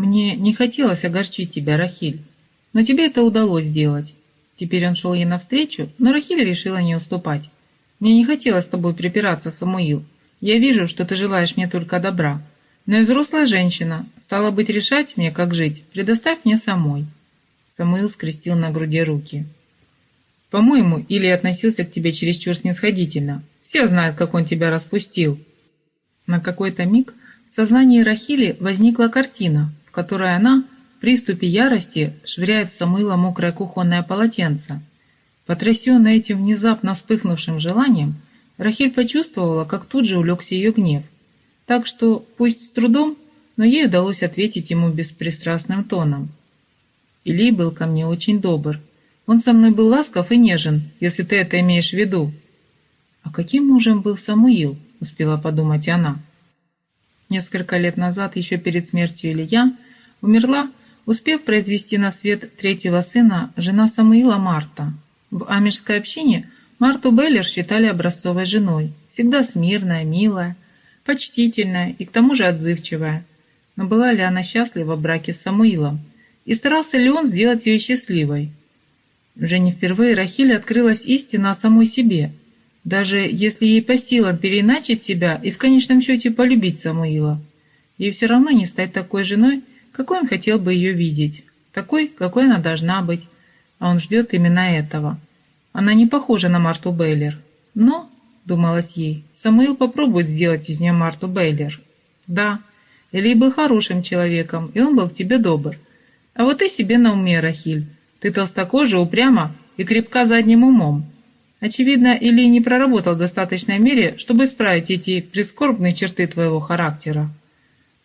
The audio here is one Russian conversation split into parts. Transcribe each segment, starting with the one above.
«Мне не хотелось огорчить тебя, Рахиль, но тебе это удалось сделать». Теперь он шел ей навстречу, но Рахиль решила не уступать. «Мне не хотелось с тобой припираться, Самуил. Я вижу, что ты желаешь мне только добра. Но и взрослая женщина, стала быть, решать мне, как жить, предоставь мне самой». Самуил скрестил на груди руки. «По-моему, или относился к тебе чересчур снисходительно. Все знают, как он тебя распустил». На какой-то миг в сознании Рахили возникла картина, в которой она в приступе ярости швыряет в Самуила мокрое кухонное полотенце. Потрясенная этим внезапно вспыхнувшим желанием, Рахиль почувствовала, как тут же улегся ее гнев. Так что, пусть с трудом, но ей удалось ответить ему беспристрастным тоном. Илий был ко мне очень добр. Он со мной был ласков и нежен, если ты это имеешь в виду. А каким мужем был Самуил, успела подумать она. Несколько лет назад, еще перед смертью Илья, умерла, успев произвести на свет третьего сына, жена Самуила Марта. В амежской общине Марту Беллер считали образцовой женой, всегда смирная, милая, почтительная и к тому же отзывчивая. Но была ли она счастлива в браке с Самуилом? И старался ли он сделать ее счастливой? Уже не впервые Рахиле открылась истина о самой себе – даже если ей по силам переиначить себя и в конечном счете полюбить Самуила, ей все равно не стать такой женой, какой он хотел бы ее видеть, такой, какой она должна быть, а он ждет именно этого. Она не похожа на Марту Бейлер. Но, думалось ей, Самуил попробует сделать из нее Марту Бейлер. Да, Или был хорошим человеком, и он был к тебе добр. А вот ты себе на уме, Рахиль. Ты толстокожа, упряма и крепка задним умом. Очевидно, Или не проработал в достаточной мере, чтобы исправить эти прискорбные черты твоего характера.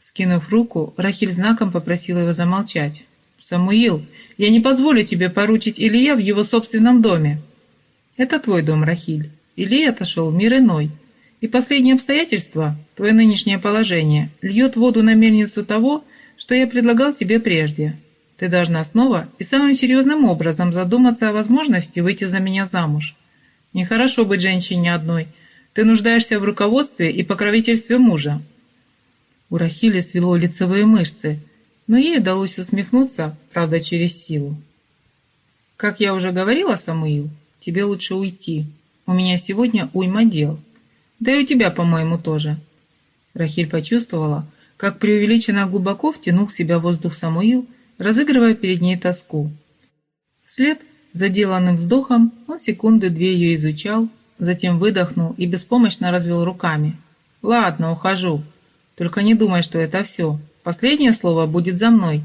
Скинув руку, Рахиль знаком попросила его замолчать. «Самуил, я не позволю тебе поручить Илья в его собственном доме». «Это твой дом, Рахиль. Илья отошел в мир иной. И последнее обстоятельство, твое нынешнее положение, льет воду на мельницу того, что я предлагал тебе прежде. Ты должна снова и самым серьезным образом задуматься о возможности выйти за меня замуж». Нехорошо быть женщине одной. Ты нуждаешься в руководстве и покровительстве мужа». У Рахили свело лицевые мышцы, но ей удалось усмехнуться, правда, через силу. «Как я уже говорила, Самуил, тебе лучше уйти. У меня сегодня уйма дел. Да и у тебя, по-моему, тоже». Рахиль почувствовала, как преувеличенно глубоко втянул в себя воздух Самуил, разыгрывая перед ней тоску. Вслед Заделанным вздохом он секунды-две ее изучал, затем выдохнул и беспомощно развел руками. «Ладно, ухожу. Только не думай, что это все. Последнее слово будет за мной.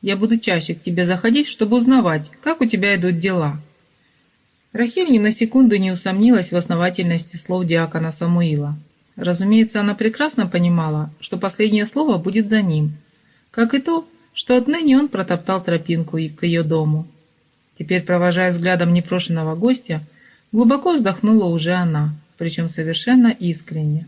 Я буду чаще к тебе заходить, чтобы узнавать, как у тебя идут дела». Рахиль ни на секунду не усомнилась в основательности слов диакона Самуила. Разумеется, она прекрасно понимала, что последнее слово будет за ним, как и то, что отныне он протоптал тропинку к ее дому. Теперь, провожая взглядом непрошенного гостя, глубоко вздохнула уже она, причем совершенно искренне.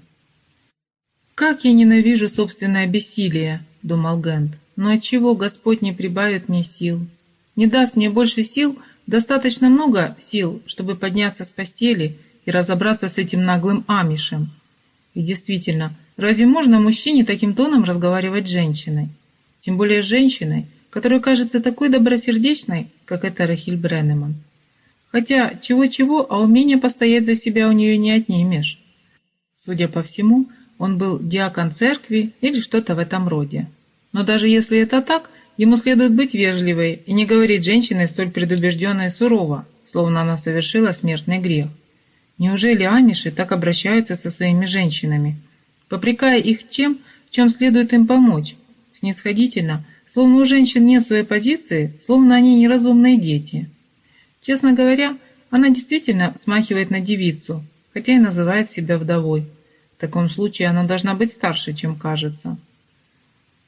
«Как я ненавижу собственное бессилие!» — думал Гент. «Но отчего Господь не прибавит мне сил? Не даст мне больше сил, достаточно много сил, чтобы подняться с постели и разобраться с этим наглым амишем. И действительно, разве можно мужчине таким тоном разговаривать с женщиной? Тем более с женщиной, которая кажется такой добросердечной, как эта Рахиль Бреннеман. Хотя, чего-чего, а умения постоять за себя у нее не отнимешь. Судя по всему, он был диакон церкви или что-то в этом роде. Но даже если это так, ему следует быть вежливой и не говорить женщине столь предубежденно сурово, словно она совершила смертный грех. Неужели амиши так обращаются со своими женщинами, попрекая их тем, в чем следует им помочь, снисходительно, Словно у женщин нет своей позиции, словно они неразумные дети. Честно говоря, она действительно смахивает на девицу, хотя и называет себя вдовой. В таком случае она должна быть старше, чем кажется.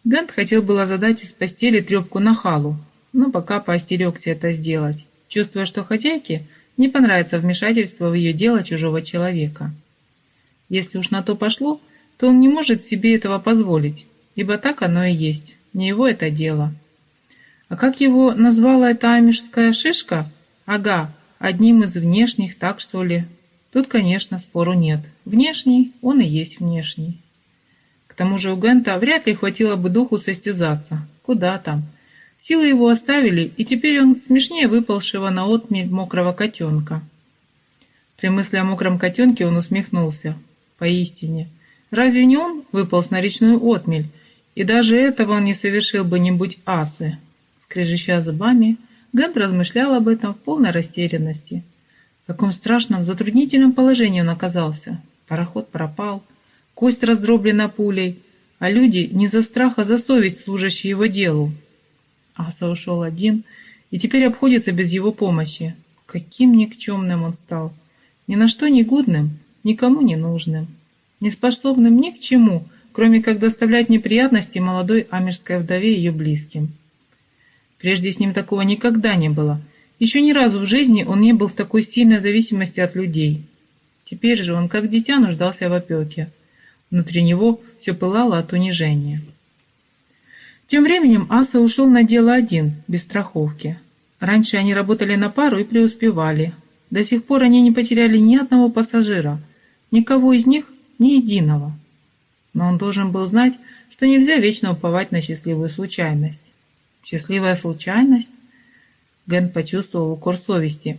Гент хотел было задать из постели трепку на халу, но пока поостерегся это сделать, чувствуя, что хозяйке не понравится вмешательство в ее дело чужого человека. Если уж на то пошло, то он не может себе этого позволить, ибо так оно и есть. Не его это дело. А как его назвала эта амишская шишка? Ага, одним из внешних, так что ли? Тут, конечно, спору нет. Внешний, он и есть внешний. К тому же у Гента вряд ли хватило бы духу состязаться. Куда там? Силы его оставили, и теперь он смешнее выползшего на отмель мокрого котенка. При мысли о мокром котенке он усмехнулся. Поистине. Разве не он выполз на речную отмель? И даже этого он не совершил бы, не будь асы. Скрежеща зубами, Гент размышлял об этом в полной растерянности. В каком страшном, затруднительном положении он оказался. Пароход пропал, кость раздроблена пулей, а люди не за страх, а за совесть, служащие его делу. Аса ушел один и теперь обходится без его помощи. Каким никчемным он стал. Ни на что негодным, никому не нужным. Неспособным ни к чему, кроме как доставлять неприятности молодой амерской вдове и ее близким. Прежде с ним такого никогда не было. Еще ни разу в жизни он не был в такой сильной зависимости от людей. Теперь же он, как дитя, нуждался в опеке. Внутри него все пылало от унижения. Тем временем Аса ушел на дело один, без страховки. Раньше они работали на пару и преуспевали. До сих пор они не потеряли ни одного пассажира, никого из них, ни единого. Но он должен был знать, что нельзя вечно уповать на счастливую случайность. Счастливая случайность? Ген почувствовал укор совести.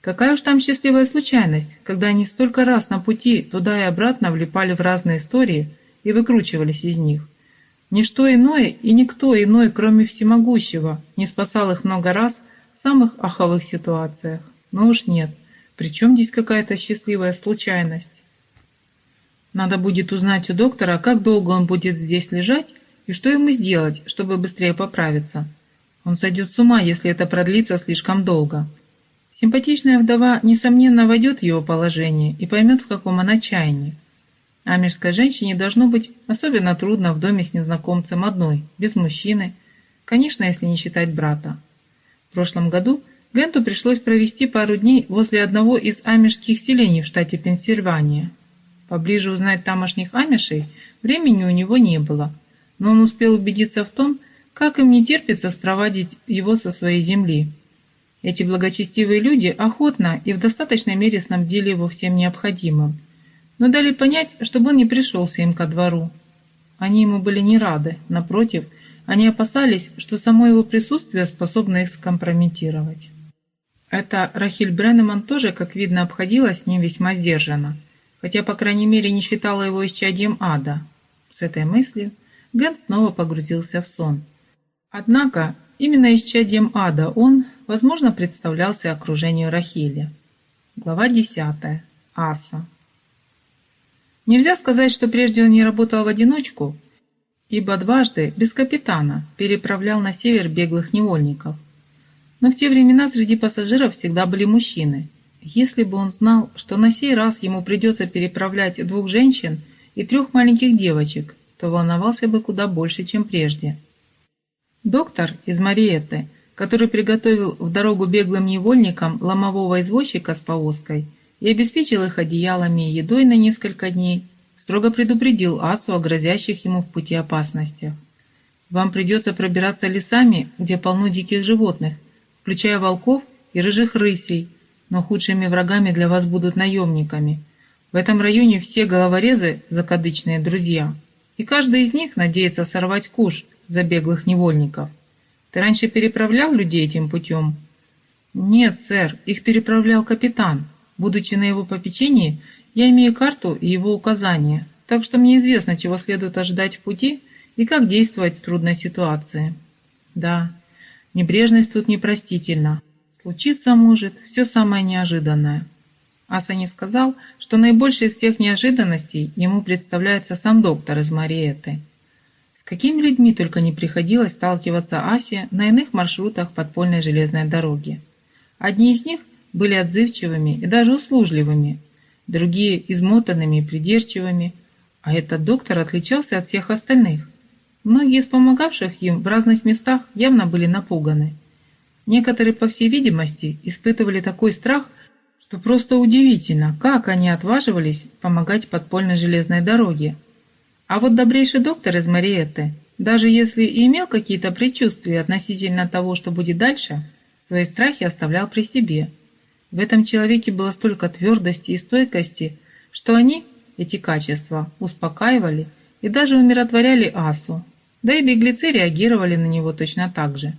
Какая уж там счастливая случайность, когда они столько раз на пути туда и обратно влипали в разные истории и выкручивались из них. Ничто иное и никто иной, кроме всемогущего, не спасал их много раз в самых аховых ситуациях. Но уж нет. Причем здесь какая-то счастливая случайность? Надо будет узнать у доктора, как долго он будет здесь лежать и что ему сделать, чтобы быстрее поправиться. Он сойдет с ума, если это продлится слишком долго. Симпатичная вдова, несомненно, войдет в его положение и поймет, в каком она чаянии. Амерской женщине должно быть особенно трудно в доме с незнакомцем одной, без мужчины, конечно, если не считать брата. В прошлом году Генту пришлось провести пару дней возле одного из амишских селений в штате Пенсильвания. Поближе узнать тамошних амишей времени у него не было, но он успел убедиться в том, как им не терпится спровадить его со своей земли. Эти благочестивые люди охотно и в достаточной мере снабдили его всем необходимым – но дали понять, чтобы он не пришелся им ко двору. Они ему были не рады, напротив, они опасались, что само его присутствие способно их скомпрометировать. Это Рахиль Бреннеман тоже, как видно, обходилась с ним весьма сдержанно, хотя, по крайней мере, не считала его исчадием ада. С этой мыслью Гент снова погрузился в сон. Однако, именно исчадием ада он, возможно, представлялся окружению Рахили. Глава 10. Аса. Нельзя сказать, что прежде он не работал в одиночку, ибо дважды, без капитана, переправлял на север беглых невольников. Но в те времена среди пассажиров всегда были мужчины. Если бы он знал, что на сей раз ему придется переправлять двух женщин и трех маленьких девочек, то волновался бы куда больше, чем прежде. Доктор из Мариетты, который приготовил в дорогу беглым невольникам ломового извозчика с повозкой, и обеспечил их одеялами и едой на несколько дней, строго предупредил Асу о грозящих ему в пути опасностях. «Вам придется пробираться лесами, где полно диких животных, включая волков и рыжих рысей, но худшими врагами для вас будут наемниками. В этом районе все головорезы – закадычные друзья, и каждый из них надеется сорвать куш за беглых невольников. Ты раньше переправлял людей этим путем?» «Нет, сэр, их переправлял капитан», Будучи на его попечении, я имею карту и его указания, так что мне известно, чего следует ожидать в пути и как действовать в трудной ситуации. Да, небрежность тут непростительна. Случиться может все самое неожиданное. Асани сказал, что наибольшей из всех неожиданностей ему представляется сам доктор из Мариэты. С какими людьми только не приходилось сталкиваться Асе на иных маршрутах подпольной железной дороги. Одни из них – были отзывчивыми и даже услужливыми, другие – измотанными и придирчивыми, а этот доктор отличался от всех остальных. Многие из помогавших им в разных местах явно были напуганы. Некоторые, по всей видимости, испытывали такой страх, что просто удивительно, как они отваживались помогать подпольной железной дороге. А вот добрейший доктор из Мариетты, даже если и имел какие-то предчувствия относительно того, что будет дальше, свои страхи оставлял при себе – в этом человеке было столько твердости и стойкости, что они, эти качества, успокаивали и даже умиротворяли Асу. да и беглецы реагировали на него точно так же.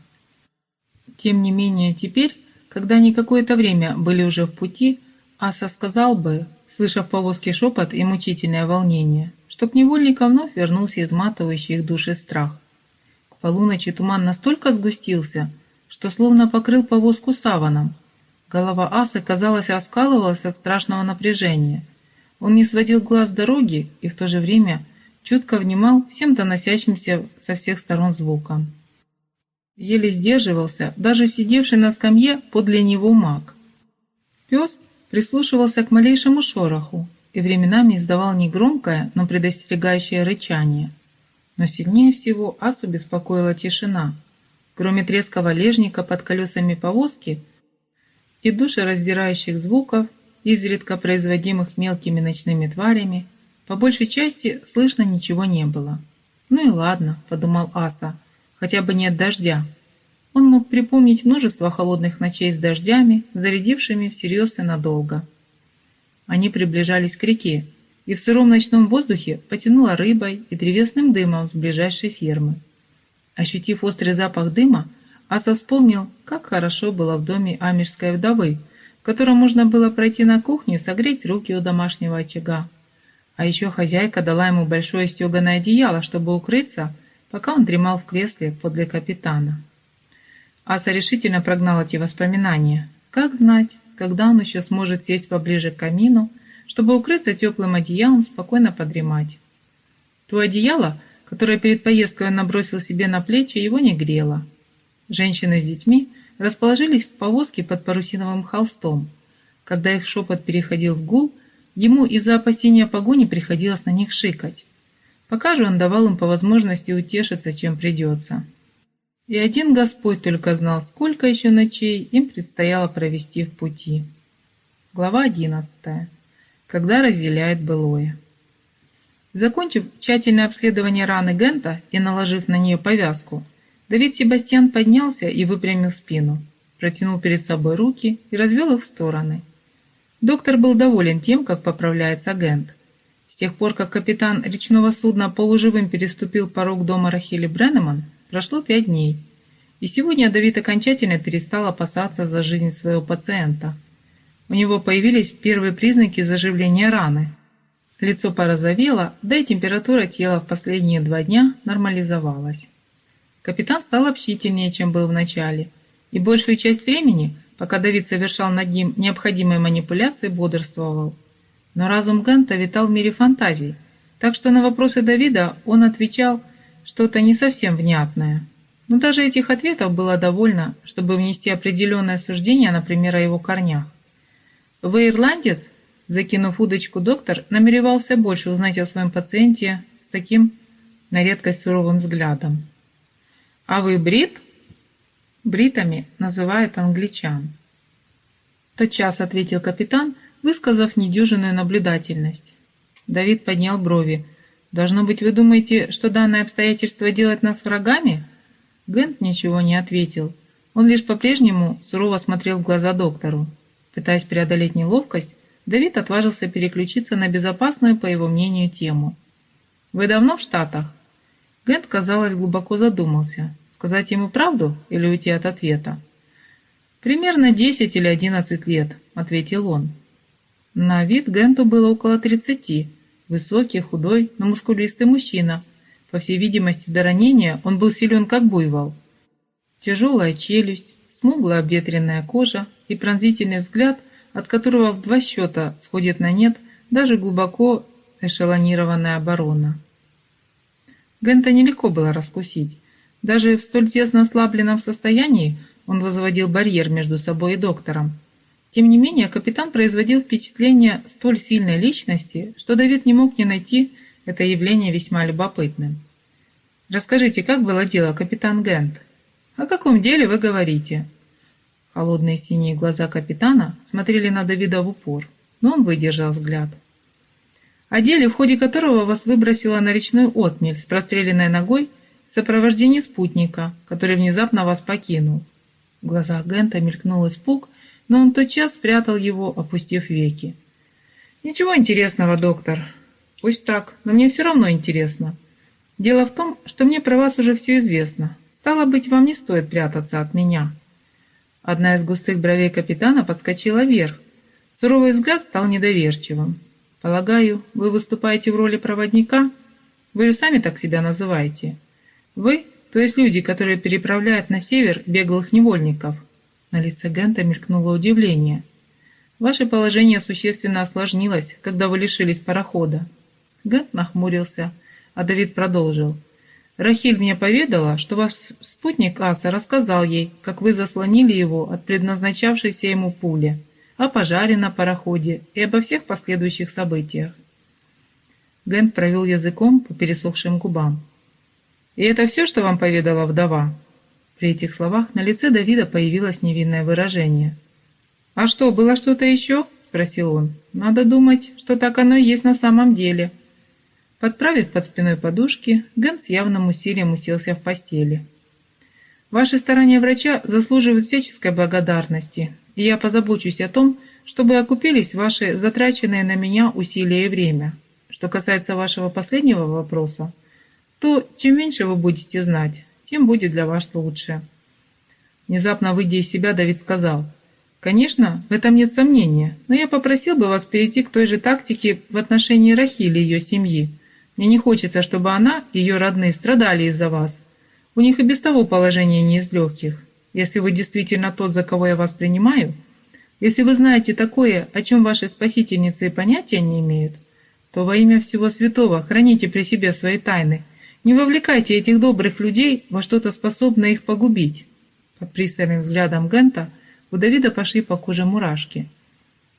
Тем не менее, теперь, когда они какое-то время были уже в пути, Аса сказал бы, слыша в шепот и мучительное волнение, что к невольникам вновь вернулся изматывающий их души страх. К полуночи туман настолько сгустился, что словно покрыл повозку саваном. Голова Асы, казалось, раскалывалась от страшного напряжения. Он не сводил глаз с дороги и в то же время чутко внимал всем доносящимся со всех сторон звукам. Еле сдерживался даже сидевший на скамье подле него маг. Пес прислушивался к малейшему шороху и временами издавал негромкое, но предостерегающее рычание. Но сильнее всего Асу беспокоила тишина. Кроме треска валежника под колесами повозки и душераздирающих звуков, изредка производимых мелкими ночными тварями, по большей части слышно ничего не было. «Ну и ладно», — подумал Аса, — «хотя бы нет дождя». Он мог припомнить множество холодных ночей с дождями, зарядившими всерьез и надолго. Они приближались к реке, и в сыром ночном воздухе потянуло рыбой и древесным дымом с ближайшей фермы. Ощутив острый запах дыма, Аса вспомнил, как хорошо было в доме амирской вдовы, в котором можно было пройти на кухню и согреть руки у домашнего очага. А еще хозяйка дала ему большое стеганое одеяло, чтобы укрыться, пока он дремал в кресле подле капитана. Аса решительно прогнал эти воспоминания. Как знать, когда он еще сможет сесть поближе к камину, чтобы укрыться теплым одеялом, спокойно подремать. То одеяло, которое перед поездкой он набросил себе на плечи, его не грело. Женщины с детьми расположились в повозке под парусиновым холстом. Когда их шепот переходил в гул, ему из-за опасения погони приходилось на них шикать. Пока же он давал им по возможности утешиться, чем придется. И один Господь только знал, сколько еще ночей им предстояло провести в пути. Глава 11. Когда разделяет былое. Закончив тщательное обследование раны Гента и наложив на нее повязку, Давид Себастьян поднялся и выпрямил спину, протянул перед собой руки и развел их в стороны. Доктор был доволен тем, как поправляется Гент. Тех пор, как капитан речного судна полуживым переступил порог дома Рахили Бреннеман, Прошло пять дней, и сегодня Давид окончательно перестал опасаться за жизнь своего пациента. У него появились первые признаки заживления раны. Лицо порозовело, да и температура тела в последние два дня нормализовалась. Капитан стал общительнее, чем был в начале, и большую часть времени, пока Давид совершал над ним необходимые манипуляции, бодрствовал. Но разум Гента витал в мире фантазий, так что на вопросы Давида он отвечал – что-то не совсем внятное. Но даже этих ответов было довольно, чтобы внести определенное суждение, например, о его корнях. «Вы ирландец?» Закинув удочку, доктор намеревался больше узнать о своем пациенте с таким на редкость суровым взглядом. «А вы брит?» Бритами называют англичан. Тотчас ответил капитан, высказав недюжинную наблюдательность. Давид поднял брови, Должно быть, вы думаете, что данное обстоятельство делает нас врагами?» Гент ничего не ответил. Он лишь по-прежнему сурово смотрел в глаза доктору. Пытаясь преодолеть неловкость, Давид отважился переключиться на безопасную, по его мнению, тему. «Вы давно в Штатах?» Гент, казалось, глубоко задумался. Сказать ему правду или уйти от ответа? «Примерно 10 или 11 лет», — ответил он. На вид Генту было около 30, Высокий, худой, но мускулистый мужчина. По всей видимости, до ранения он был силен как буйвол. Тяжелая челюсть, смуглая обветренная кожа и пронзительный взгляд, от которого в два счета сходит на нет даже глубоко эшелонированная оборона. Гента нелегко было раскусить. Даже в столь тесно ослабленном состоянии он возводил барьер между собой и доктором, тем не менее, капитан производил впечатление столь сильной личности, что Давид не мог не найти это явление весьма любопытным. «Расскажите, как было дело, капитан Гент?» «О каком деле вы говорите?» Холодные синие глаза капитана смотрели на Давида в упор, но он выдержал взгляд. «О деле, в ходе которого вас выбросило на речной отмель с простреленной ногой в сопровождении спутника, который внезапно вас покинул». В глазах Гента мелькнул испуг, но он тотчас спрятал его, опустив веки. «Ничего интересного, доктор. Пусть так, но мне все равно интересно. Дело в том, что мне про вас уже все известно. Стало быть, вам не стоит прятаться от меня». Одна из густых бровей капитана подскочила вверх. Суровый взгляд стал недоверчивым. «Полагаю, вы выступаете в роли проводника? Вы же сами так себя называете. Вы, то есть люди, которые переправляют на север беглых невольников». На лице Гента мелькнуло удивление. «Ваше положение существенно осложнилось, когда вы лишились парохода». Гент нахмурился, а Давид продолжил. «Рахиль мне поведала, что ваш спутник Аса рассказал ей, как вы заслонили его от предназначавшейся ему пули, о пожаре на пароходе и обо всех последующих событиях». Гент провел языком по пересохшим губам. «И это все, что вам поведала вдова?» При этих словах на лице Давида появилось невинное выражение. «А что, было что-то еще?» – спросил он. «Надо думать, что так оно и есть на самом деле». Подправив под спиной подушки, Гэн с явным усилием уселся в постели. «Ваши старания врача заслуживают всяческой благодарности, и я позабочусь о том, чтобы окупились ваши затраченные на меня усилия и время. Что касается вашего последнего вопроса, то чем меньше вы будете знать, тем будет для вас лучше». Внезапно выйдя из себя, Давид сказал, «Конечно, в этом нет сомнения, но я попросил бы вас перейти к той же тактике в отношении Рахили и ее семьи, мне не хочется, чтобы она и ее родные страдали из-за вас. У них и без того положение не из легких. Если вы действительно тот, за кого я вас принимаю, если вы знаете такое, о чем ваши спасительницы и понятия не имеют, то во имя всего святого храните при себе свои тайны. Не вовлекайте этих добрых людей во что-то способное их погубить. Под пристальным взглядом Гента у Давида пошли по коже мурашки.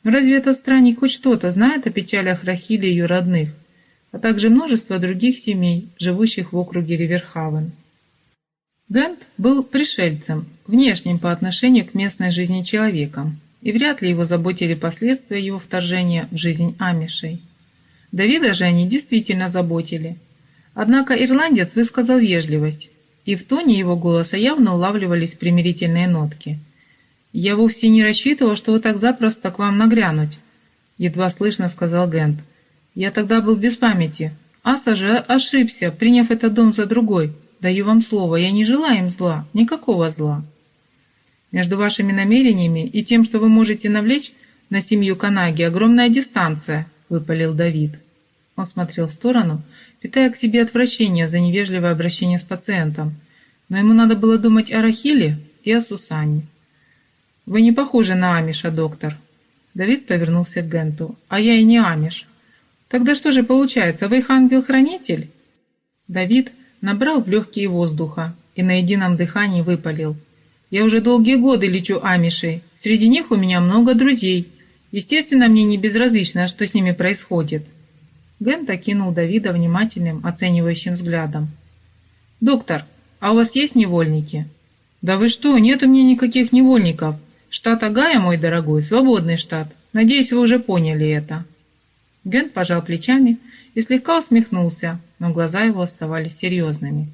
разве этот странник хоть что-то знает о печалях Рахили и ее родных? а также множество других семей, живущих в округе Риверхавен. Гент был пришельцем, внешним по отношению к местной жизни человеком, и вряд ли его заботили последствия его вторжения в жизнь амишей. Давида же они действительно заботили. Однако ирландец высказал вежливость, и в тоне его голоса явно улавливались примирительные нотки. «Я вовсе не рассчитывал, что вы так запросто к вам нагрянуть», — едва слышно сказал Гент. Я тогда был без памяти. Аса же ошибся, приняв этот дом за другой. Даю вам слово, я не желаю им зла, никакого зла. Между вашими намерениями и тем, что вы можете навлечь на семью Канаги, огромная дистанция, выпалил Давид. Он смотрел в сторону, питая к себе отвращение за невежливое обращение с пациентом. Но ему надо было думать о Рахиле и о Сусане. «Вы не похожи на Амиша, доктор». Давид повернулся к Генту. «А я и не Амиш. Тогда что же получается, вы их ангел-хранитель? Давид набрал в легкие воздуха и на едином дыхании выпалил. Я уже долгие годы лечу амишей. Среди них у меня много друзей. Естественно, мне не безразлично, что с ними происходит. Гент окинул Давида внимательным, оценивающим взглядом. «Доктор, а у вас есть невольники?» «Да вы что, нет у меня никаких невольников. Штат Агая, мой дорогой, свободный штат. Надеюсь, вы уже поняли это». Гент пожал плечами и слегка усмехнулся, но глаза его оставались серьезными.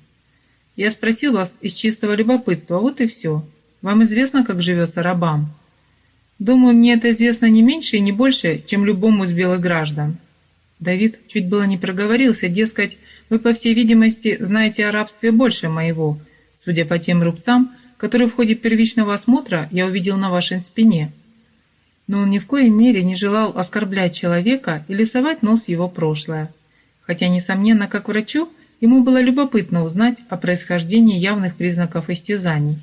«Я спросил вас из чистого любопытства, вот и все. Вам известно, как живется рабам?» «Думаю, мне это известно не меньше и не больше, чем любому из белых граждан». Давид чуть было не проговорился, дескать, вы, по всей видимости, знаете о рабстве больше моего, судя по тем рубцам, которые в ходе первичного осмотра я увидел на вашей спине но он ни в коей мере не желал оскорблять человека или совать нос его прошлое. Хотя, несомненно, как врачу, ему было любопытно узнать о происхождении явных признаков истязаний.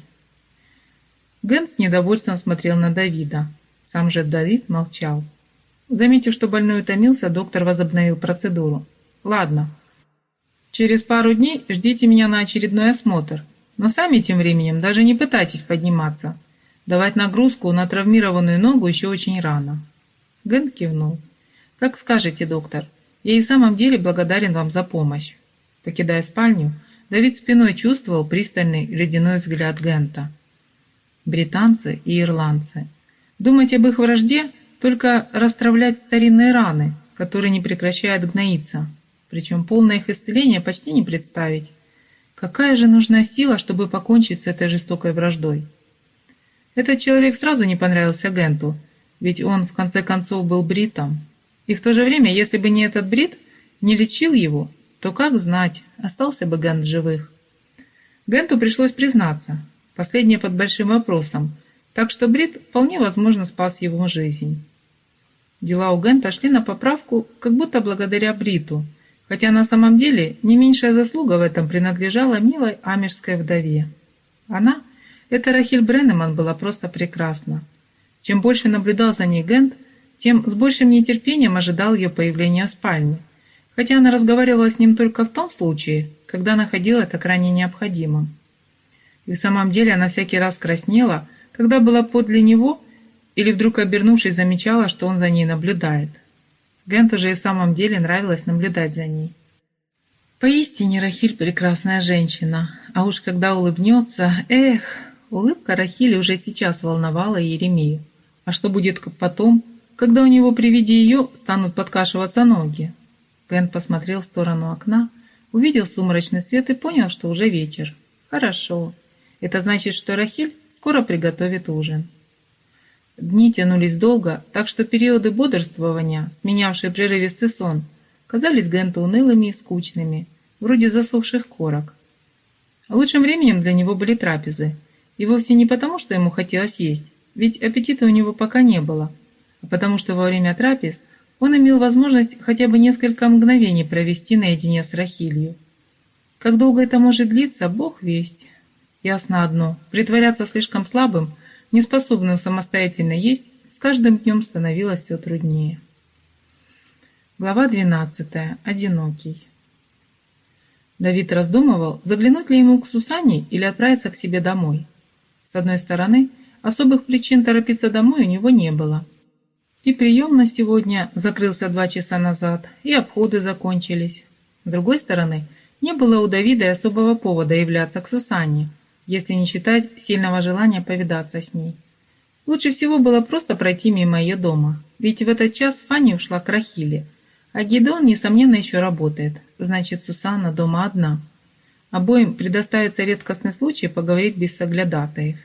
Гэнс с недовольством смотрел на Давида. Сам же Давид молчал. Заметив, что больной утомился, доктор возобновил процедуру. «Ладно. Через пару дней ждите меня на очередной осмотр. Но сами тем временем даже не пытайтесь подниматься. Давать нагрузку на травмированную ногу еще очень рано. Ген кивнул. «Как скажете, доктор. Я и в самом деле благодарен вам за помощь». Покидая спальню, Давид спиной чувствовал пристальный ледяной взгляд Гента. Британцы и ирландцы. Думать об их вражде – только расстравлять старинные раны, которые не прекращают гноиться. Причем полное их исцеление почти не представить. Какая же нужна сила, чтобы покончить с этой жестокой враждой? Этот человек сразу не понравился Генту, ведь он в конце концов был бритом. И в то же время, если бы не этот брит, не лечил его, то как знать, остался бы Гент живых. Генту пришлось признаться, последнее под большим вопросом, так что Брит вполне возможно спас его жизнь. Дела у Гента шли на поправку, как будто благодаря Бриту, хотя на самом деле не меньшая заслуга в этом принадлежала милой амежской вдове. Она, эта Рахиль Бреннеман, была просто прекрасна. Чем больше наблюдал за ней Гент, тем с большим нетерпением ожидал ее появления в спальне, хотя она разговаривала с ним только в том случае, когда находила это крайне необходимым. И в самом деле она всякий раз краснела, когда была подле него или вдруг обернувшись замечала, что он за ней наблюдает. Генту же и в самом деле нравилось наблюдать за ней. Поистине Рахиль прекрасная женщина, а уж когда улыбнется, эх, улыбка Рахили уже сейчас волновала Еремею. А что будет потом, когда у него при виде ее станут подкашиваться ноги? Ген посмотрел в сторону окна, увидел сумрачный свет и понял, что уже вечер. Хорошо. Это значит, что Рахиль скоро приготовит ужин. Дни тянулись долго, так что периоды бодрствования, сменявшие прерывистый сон, казались Генту унылыми и скучными, вроде засохших корок. Лучшим временем для него были трапезы, и вовсе не потому, что ему хотелось есть, ведь аппетита у него пока не было, а потому что во время трапез он имел возможность хотя бы несколько мгновений провести наедине с Рахилью. Как долго это может длиться, Бог весть. Ясно одно, притворяться слишком слабым, неспособным самостоятельно есть, с каждым днем становилось все труднее. Глава 12. Одинокий. Давид раздумывал, заглянуть ли ему к Сусане или отправиться к себе домой. С одной стороны, особых причин торопиться домой у него не было. И прием на сегодня закрылся два часа назад, и обходы закончились. С другой стороны, не было у Давида и особого повода являться к Сусанне – если не считать сильного желания повидаться с ней. Лучше всего было просто пройти мимо ее дома, ведь в этот час Фанни ушла к Рахиле, а Гидеон, несомненно, еще работает, значит, Сусанна дома одна. Обоим предоставится редкостный случай поговорить без соглядатаев.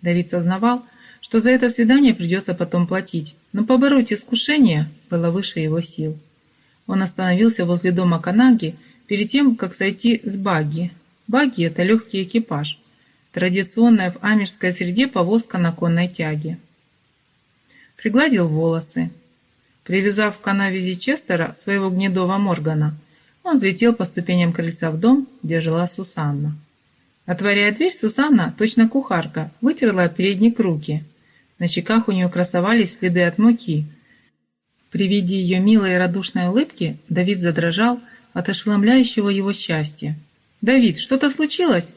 Давид сознавал, что за это свидание придется потом платить, но побороть искушение было выше его сил. Он остановился возле дома Канаги перед тем, как сойти с багги, Багги – это легкий экипаж, традиционная в амежской среде повозка на конной тяге. Пригладил волосы. Привязав к канаве Зичестера своего гнедого Моргана, он взлетел по ступеням крыльца в дом, где жила Сусанна. Отворяя дверь, Сусанна, точно кухарка, вытерла передник руки. На щеках у нее красовались следы от муки. При виде ее милой и радушной улыбки Давид задрожал от ошеломляющего его счастья. «Давид, что-то случилось?»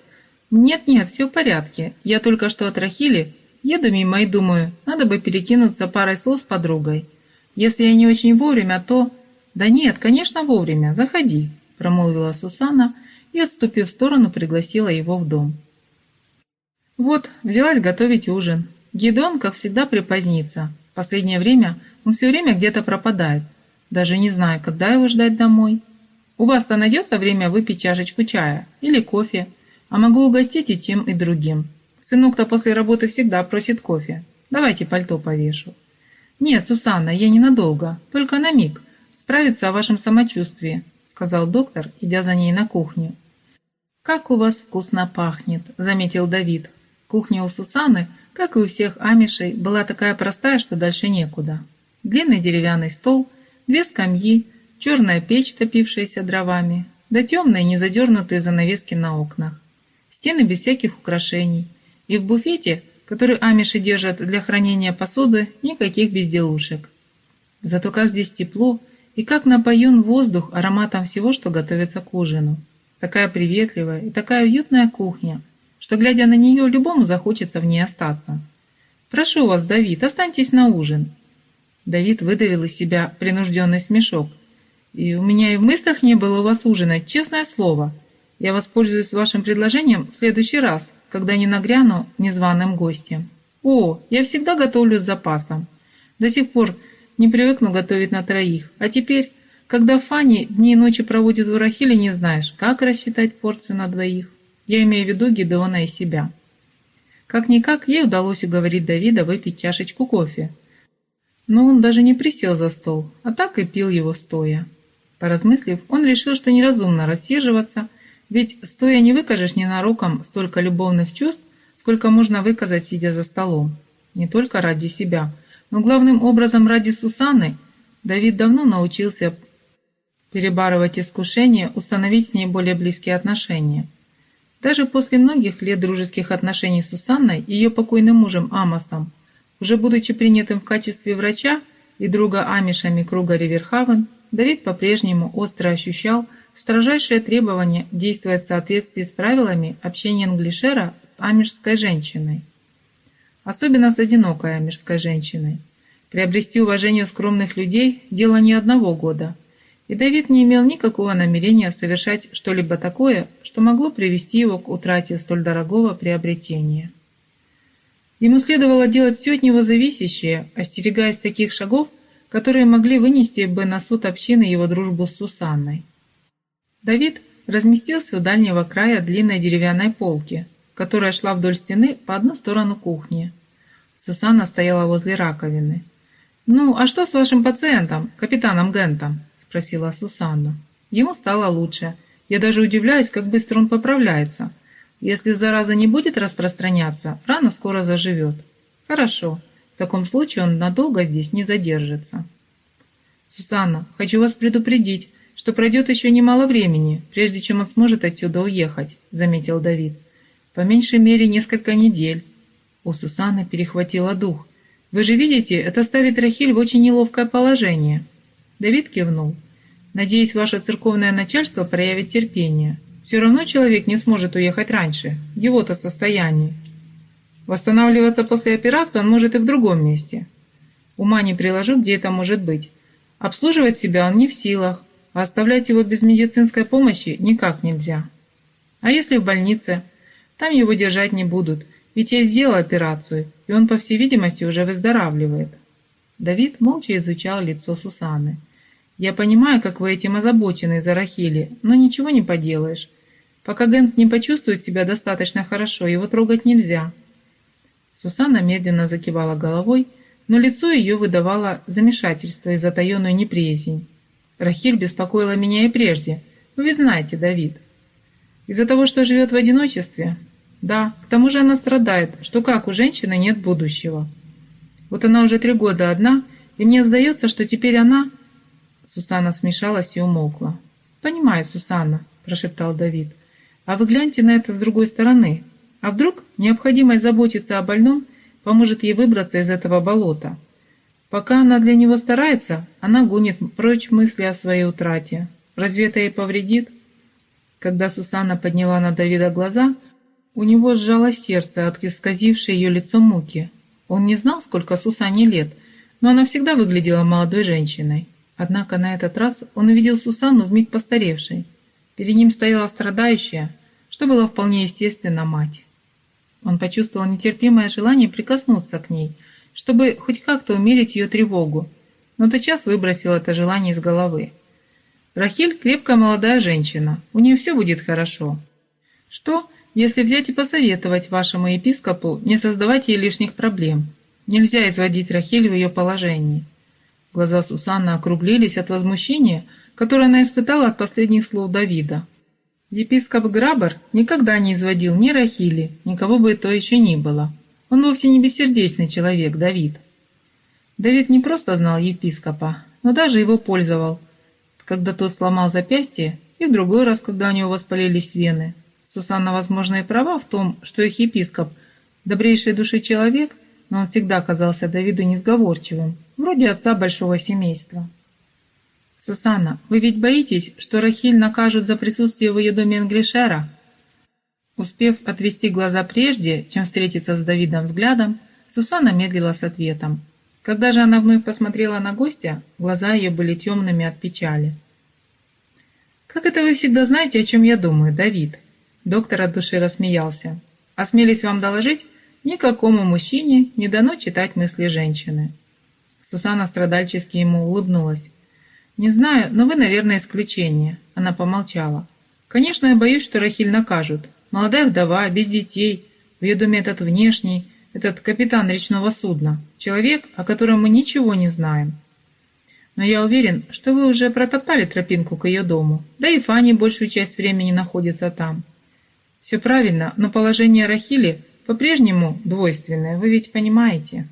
«Нет-нет, все в порядке. Я только что от Рахили. Еду мимо и думаю, надо бы перекинуться парой слов с подругой. Если я не очень вовремя, то...» «Да нет, конечно, вовремя. Заходи», – промолвила Сусана и, отступив в сторону, пригласила его в дом. Вот, взялась готовить ужин. Гидон, как всегда, припозднится. Последнее время он все время где-то пропадает. Даже не знаю, когда его ждать домой. У вас-то найдется время выпить чашечку чая или кофе, а могу угостить и тем, и другим. Сынок-то после работы всегда просит кофе. Давайте пальто повешу. Нет, Сусанна, я ненадолго, только на миг. Справиться о вашем самочувствии, сказал доктор, идя за ней на кухню. «Как у вас вкусно пахнет», — заметил Давид. Кухня у Сусаны, как и у всех амишей, была такая простая, что дальше некуда. Длинный деревянный стол, две скамьи, черная печь, топившаяся дровами, да темные незадернутые занавески на окнах. Стены без всяких украшений. И в буфете, который амиши держат для хранения посуды, никаких безделушек. Зато как здесь тепло и как напоен воздух ароматом всего, что готовится к ужину. Такая приветливая и такая уютная кухня, что, глядя на нее, любому захочется в ней остаться. «Прошу вас, Давид, останьтесь на ужин». Давид выдавил из себя принужденный смешок – и у меня и в мыслях не было у вас ужинать, честное слово. Я воспользуюсь вашим предложением в следующий раз, когда не нагряну незваным гостем. О, я всегда готовлю с запасом. До сих пор не привыкну готовить на троих. А теперь, когда Фанни дни и ночи проводит в Урахиле, не знаешь, как рассчитать порцию на двоих. Я имею в виду Гидеона и себя. Как-никак ей удалось уговорить Давида выпить чашечку кофе. Но он даже не присел за стол, а так и пил его стоя. Поразмыслив, он решил, что неразумно рассиживаться, ведь стоя не выкажешь ненароком столько любовных чувств, сколько можно выказать, сидя за столом. Не только ради себя, но главным образом ради Сусаны Давид давно научился перебарывать искушение, установить с ней более близкие отношения. Даже после многих лет дружеских отношений с Сусанной и ее покойным мужем Амосом, уже будучи принятым в качестве врача и друга Амишами круга Риверхавен, Давид по-прежнему остро ощущал строжайшее требование действовать в соответствии с правилами общения англишера с амишской женщиной. Особенно с одинокой амишской женщиной. Приобрести уважение скромных людей – дело не одного года – и Давид не имел никакого намерения совершать что-либо такое, что могло привести его к утрате столь дорогого приобретения. Ему следовало делать все от него зависящее, остерегаясь таких шагов, которые могли вынести бы на суд общины его дружбу с Сусанной. Давид разместился у дальнего края длинной деревянной полки, которая шла вдоль стены по одну сторону кухни. Сусанна стояла возле раковины. «Ну, а что с вашим пациентом, капитаном Гентом?» – спросила Сусанна. Ему стало лучше. Я даже удивляюсь, как быстро он поправляется. Если зараза не будет распространяться, рана скоро заживет. Хорошо. В таком случае он надолго здесь не задержится. Сусанна, хочу вас предупредить, что пройдет еще немало времени, прежде чем он сможет отсюда уехать, заметил Давид. По меньшей мере несколько недель. У Сусанны перехватило дух. Вы же видите, это ставит Рахиль в очень неловкое положение. Давид кивнул. «Надеюсь, ваше церковное начальство проявит терпение. Все равно человек не сможет уехать раньше, его-то состоянии. Восстанавливаться после операции он может и в другом месте. Ума не приложу, где это может быть. Обслуживать себя он не в силах, а оставлять его без медицинской помощи никак нельзя. А если в больнице? Там его держать не будут, ведь я сделал операцию, и он, по всей видимости, уже выздоравливает». Давид молча изучал лицо Сусаны. Я понимаю, как вы этим озабочены за Рахили, но ничего не поделаешь. Пока Гент не почувствует себя достаточно хорошо, его трогать нельзя». Сусанна медленно закивала головой, но лицо ее выдавало замешательство и затаенную неприязнь. «Рахиль беспокоила меня и прежде. Вы ведь знаете, Давид. Из-за того, что живет в одиночестве? Да, к тому же она страдает, что как у женщины нет будущего. Вот она уже три года одна, и мне сдается, что теперь она Сусанна смешалась и умолкла. «Понимаю, Сусанна», – прошептал Давид. «А вы гляньте на это с другой стороны. А вдруг необходимость заботиться о больном поможет ей выбраться из этого болота? Пока она для него старается, она гонит прочь мысли о своей утрате. Разве это ей повредит?» Когда Сусанна подняла на Давида глаза, у него сжалось сердце от исказившей ее лицо муки. Он не знал, сколько Сусанне лет, но она всегда выглядела молодой женщиной. Однако на этот раз он увидел Сусанну вмиг постаревшей. Перед ним стояла страдающая, что было вполне естественно, мать. Он почувствовал нетерпимое желание прикоснуться к ней, чтобы хоть как-то умерить ее тревогу, но тотчас выбросил это желание из головы. Рахиль – крепкая молодая женщина, у нее все будет хорошо. Что, если взять и посоветовать вашему епископу не создавать ей лишних проблем? Нельзя изводить Рахиль в ее положении. Глаза Сусанны округлились от возмущения, которое она испытала от последних слов Давида. Епископ Грабер никогда не изводил ни Рахили, никого бы то еще ни было. Он вовсе не бессердечный человек, Давид. Давид не просто знал епископа, но даже его пользовал, когда тот сломал запястье, и в другой раз, когда у него воспалились вены. Сусанна, возможно, и права в том, что их епископ – добрейшей души человек, но он всегда казался Давиду несговорчивым, вроде отца большого семейства. «Сусанна, вы ведь боитесь, что Рахиль накажут за присутствие в ее доме Англишера?» Успев отвести глаза прежде, чем встретиться с Давидом взглядом, Сусанна медлила с ответом. Когда же она вновь посмотрела на гостя, глаза ее были темными от печали. «Как это вы всегда знаете, о чем я думаю, Давид?» Доктор от души рассмеялся. «Осмелись вам доложить, никакому мужчине не дано читать мысли женщины. Сусанна страдальчески ему улыбнулась. «Не знаю, но вы, наверное, исключение». Она помолчала. «Конечно, я боюсь, что Рахиль накажут. Молодая вдова, без детей, в ее доме этот внешний, этот капитан речного судна, человек, о котором мы ничего не знаем. Но я уверен, что вы уже протоптали тропинку к ее дому, да и Фанни большую часть времени находится там. Все правильно, но положение Рахили по-прежнему двойственное, вы ведь понимаете.